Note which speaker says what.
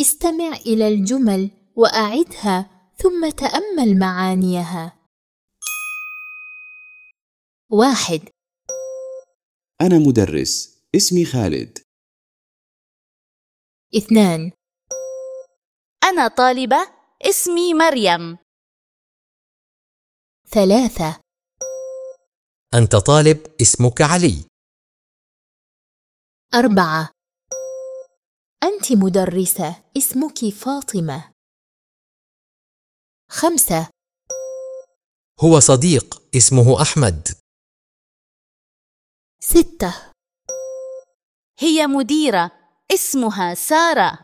Speaker 1: استمع إلى الجمل وأعدها ثم تأمل معانيها. واحد.
Speaker 2: أنا مدرس. اسمي خالد.
Speaker 1: اثنان.
Speaker 3: أنا طالبة. اسمي مريم.
Speaker 1: ثلاثة.
Speaker 4: أنت طالب. اسمك علي.
Speaker 1: أربعة. أنت مدرسة اسمك فاطمة. خمسة.
Speaker 4: هو صديق اسمه أحمد.
Speaker 1: ستة.
Speaker 3: هي مديرة اسمها سارة.